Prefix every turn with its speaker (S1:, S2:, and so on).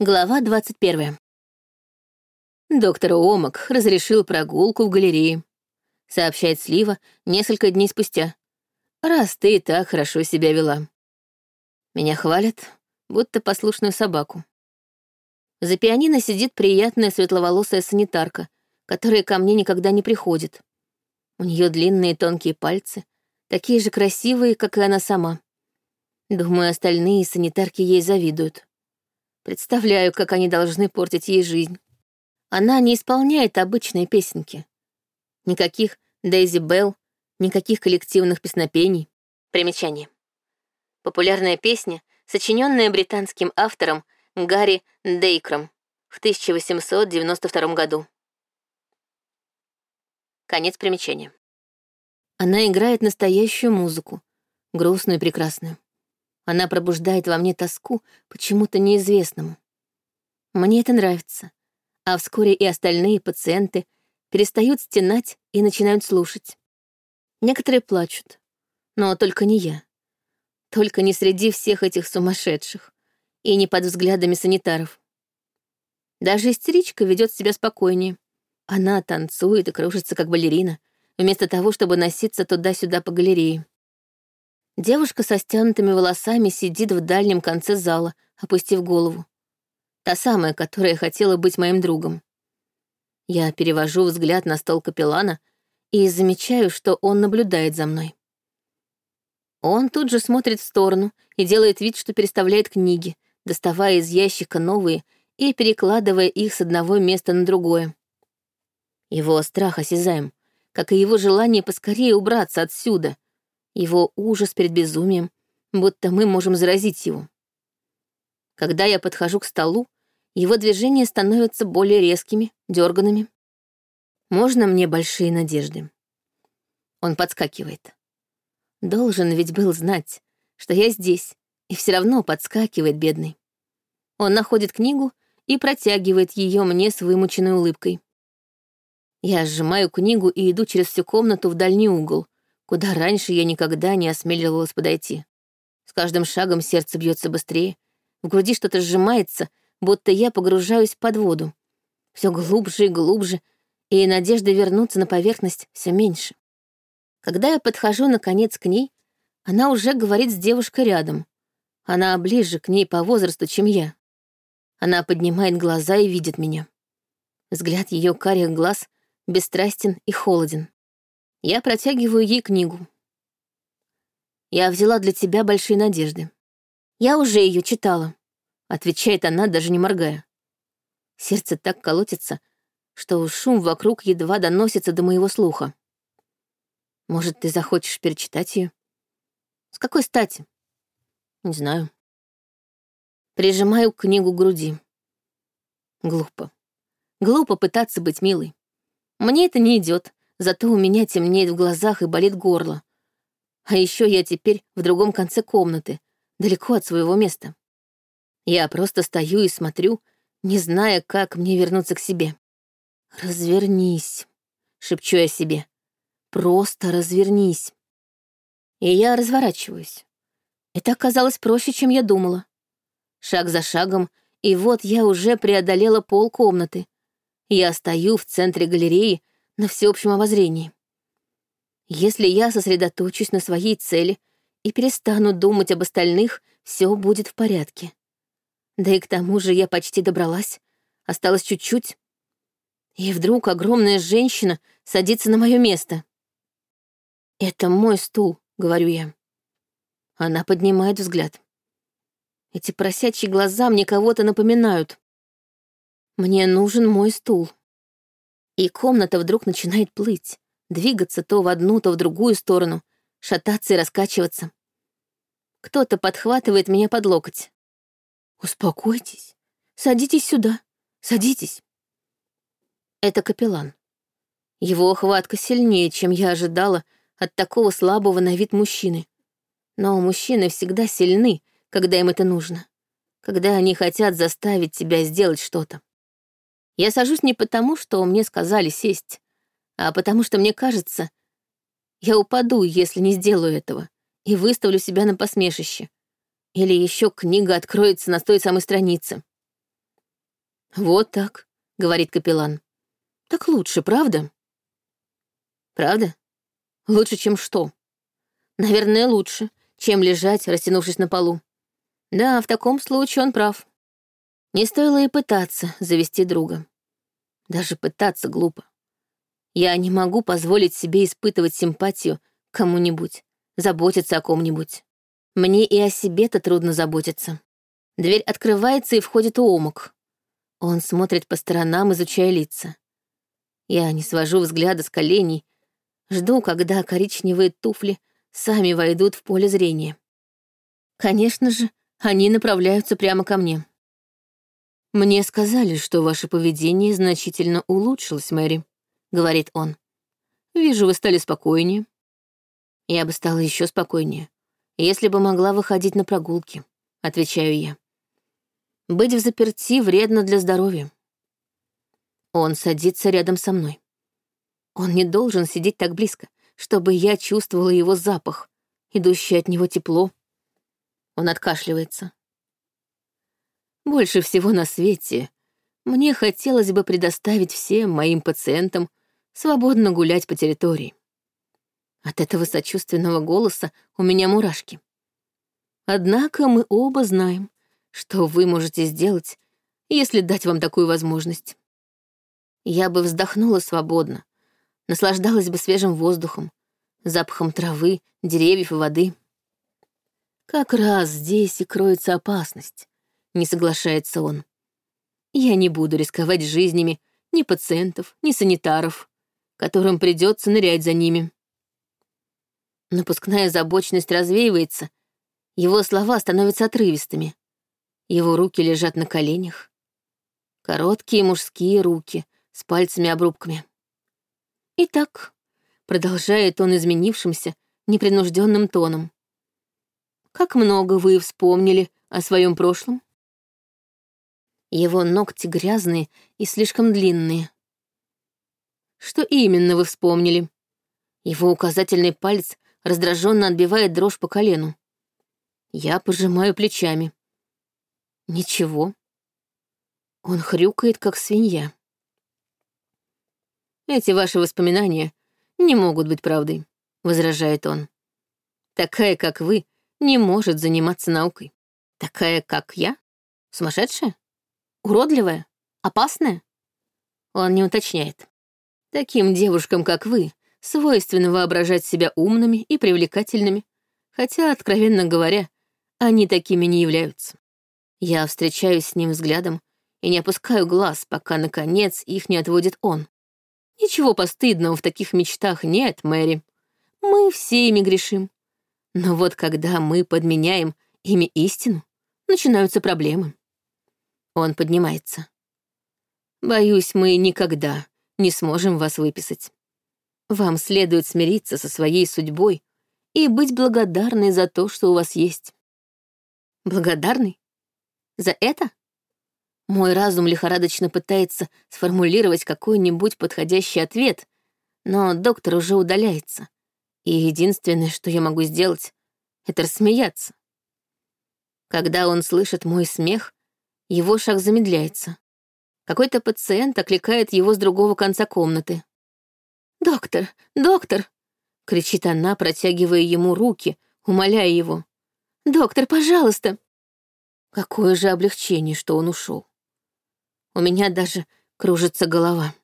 S1: Глава 21. Доктор Омак разрешил прогулку в галерее, сообщает Слива несколько дней спустя. Раз ты и так хорошо себя вела. Меня хвалят, будто послушную собаку. За пианино сидит приятная светловолосая санитарка, которая ко мне никогда не приходит. У нее длинные тонкие пальцы, такие же красивые, как и она сама. Думаю, остальные санитарки ей завидуют. Представляю, как они должны портить ей жизнь. Она не исполняет обычные песенки. Никаких Дейзи Белл, никаких коллективных песнопений. Примечание. Популярная песня, сочиненная британским автором Гарри Дейкром в 1892 году. Конец примечания. Она играет настоящую музыку, грустную и прекрасную. Она пробуждает во мне тоску почему-то неизвестному. Мне это нравится. А вскоре и остальные пациенты перестают стенать и начинают слушать. Некоторые плачут, но только не я. Только не среди всех этих сумасшедших и не под взглядами санитаров. Даже истеричка ведет себя спокойнее. Она танцует и кружится, как балерина, вместо того, чтобы носиться туда-сюда по галерее. Девушка со стянутыми волосами сидит в дальнем конце зала, опустив голову. Та самая, которая хотела быть моим другом. Я перевожу взгляд на стол капеллана и замечаю, что он наблюдает за мной. Он тут же смотрит в сторону и делает вид, что переставляет книги, доставая из ящика новые и перекладывая их с одного места на другое. Его страх осязаем, как и его желание поскорее убраться отсюда — его ужас перед безумием, будто мы можем заразить его. Когда я подхожу к столу, его движения становятся более резкими, дерганными. Можно мне большие надежды? Он подскакивает. Должен ведь был знать, что я здесь, и все равно подскакивает бедный. Он находит книгу и протягивает ее мне с вымученной улыбкой. Я сжимаю книгу и иду через всю комнату в дальний угол, куда раньше я никогда не осмеливалась подойти. С каждым шагом сердце бьется быстрее, в груди что-то сжимается, будто я погружаюсь под воду. Все глубже и глубже, и надежда вернуться на поверхность все меньше. Когда я подхожу, наконец, к ней, она уже говорит с девушкой рядом. Она ближе к ней по возрасту, чем я. Она поднимает глаза и видит меня. Взгляд ее карих глаз бесстрастен и холоден. Я протягиваю ей книгу. «Я взяла для тебя большие надежды. Я уже ее читала», — отвечает она, даже не моргая. Сердце так колотится, что шум вокруг едва доносится до моего слуха. Может, ты захочешь перечитать ее? С какой стати? Не знаю. Прижимаю книгу к груди. Глупо. Глупо пытаться быть милой. Мне это не идет, зато у меня темнеет в глазах и болит горло. А еще я теперь в другом конце комнаты, далеко от своего места. Я просто стою и смотрю, не зная, как мне вернуться к себе. «Развернись», — шепчу я себе. «Просто развернись». И я разворачиваюсь. Это оказалось проще, чем я думала. Шаг за шагом, и вот я уже преодолела пол комнаты. Я стою в центре галереи на всеобщем обозрении. Если я сосредоточусь на своей цели и перестану думать об остальных, все будет в порядке. Да и к тому же я почти добралась, осталось чуть-чуть. И вдруг огромная женщина садится на мое место. «Это мой стул», — говорю я. Она поднимает взгляд. Эти просячие глаза мне кого-то напоминают. Мне нужен мой стул. И комната вдруг начинает плыть, двигаться то в одну, то в другую сторону, шататься и раскачиваться. Кто-то подхватывает меня под локоть. «Успокойтесь. Садитесь сюда. Садитесь». Это капеллан. Его хватка сильнее, чем я ожидала от такого слабого на вид мужчины. Но мужчины всегда сильны, когда им это нужно. Когда они хотят заставить тебя сделать что-то. Я сажусь не потому, что мне сказали сесть, а потому что мне кажется, я упаду, если не сделаю этого, и выставлю себя на посмешище. Или еще книга откроется на той самой странице. «Вот так», — говорит капеллан. «Так лучше, правда?» «Правда? Лучше, чем что?» «Наверное, лучше, чем лежать, растянувшись на полу. Да, в таком случае он прав. Не стоило и пытаться завести друга. Даже пытаться глупо. Я не могу позволить себе испытывать симпатию кому-нибудь, заботиться о ком-нибудь. Мне и о себе-то трудно заботиться. Дверь открывается и входит Уомок. Он смотрит по сторонам, изучая лица. Я не свожу взгляда с коленей, жду, когда коричневые туфли сами войдут в поле зрения. Конечно же, они направляются прямо ко мне. «Мне сказали, что ваше поведение значительно улучшилось, Мэри», — говорит он. «Вижу, вы стали спокойнее». Я бы стала еще спокойнее, если бы могла выходить на прогулки, отвечаю я. Быть в заперти вредно для здоровья. Он садится рядом со мной. Он не должен сидеть так близко, чтобы я чувствовала его запах, идущее от него тепло. Он откашливается. Больше всего на свете мне хотелось бы предоставить всем моим пациентам свободно гулять по территории. От этого сочувственного голоса у меня мурашки. Однако мы оба знаем, что вы можете сделать, если дать вам такую возможность. Я бы вздохнула свободно, наслаждалась бы свежим воздухом, запахом травы, деревьев и воды. Как раз здесь и кроется опасность не соглашается он. Я не буду рисковать жизнями ни пациентов, ни санитаров, которым придется нырять за ними. Напускная забоченность развеивается, его слова становятся отрывистыми. Его руки лежат на коленях. Короткие мужские руки с пальцами-обрубками. Итак, продолжает он изменившимся, непринужденным тоном. Как много вы вспомнили о своем прошлом? Его ногти грязные и слишком длинные. Что именно вы вспомнили? Его указательный палец раздраженно отбивает дрожь по колену. Я пожимаю плечами. Ничего. Он хрюкает, как свинья. Эти ваши воспоминания не могут быть правдой, возражает он. Такая, как вы, не может заниматься наукой. Такая, как я? Сумасшедшая? Уродливая? Опасная? Он не уточняет. Таким девушкам, как вы, свойственно воображать себя умными и привлекательными, хотя, откровенно говоря, они такими не являются. Я встречаюсь с ним взглядом и не опускаю глаз, пока, наконец, их не отводит он. Ничего постыдного в таких мечтах нет, Мэри. Мы все ими грешим. Но вот когда мы подменяем ими истину, начинаются проблемы. Он поднимается. Боюсь, мы никогда не сможем вас выписать. Вам следует смириться со своей судьбой и быть благодарной за то, что у вас есть. Благодарный? За это? Мой разум лихорадочно пытается сформулировать какой-нибудь подходящий ответ, но доктор уже удаляется. И единственное, что я могу сделать, это рассмеяться. Когда он слышит мой смех, его шаг замедляется. Какой-то пациент окликает его с другого конца комнаты. «Доктор! Доктор!» — кричит она, протягивая ему руки, умоляя его. «Доктор, пожалуйста!» Какое же облегчение, что он ушел. У меня даже кружится голова.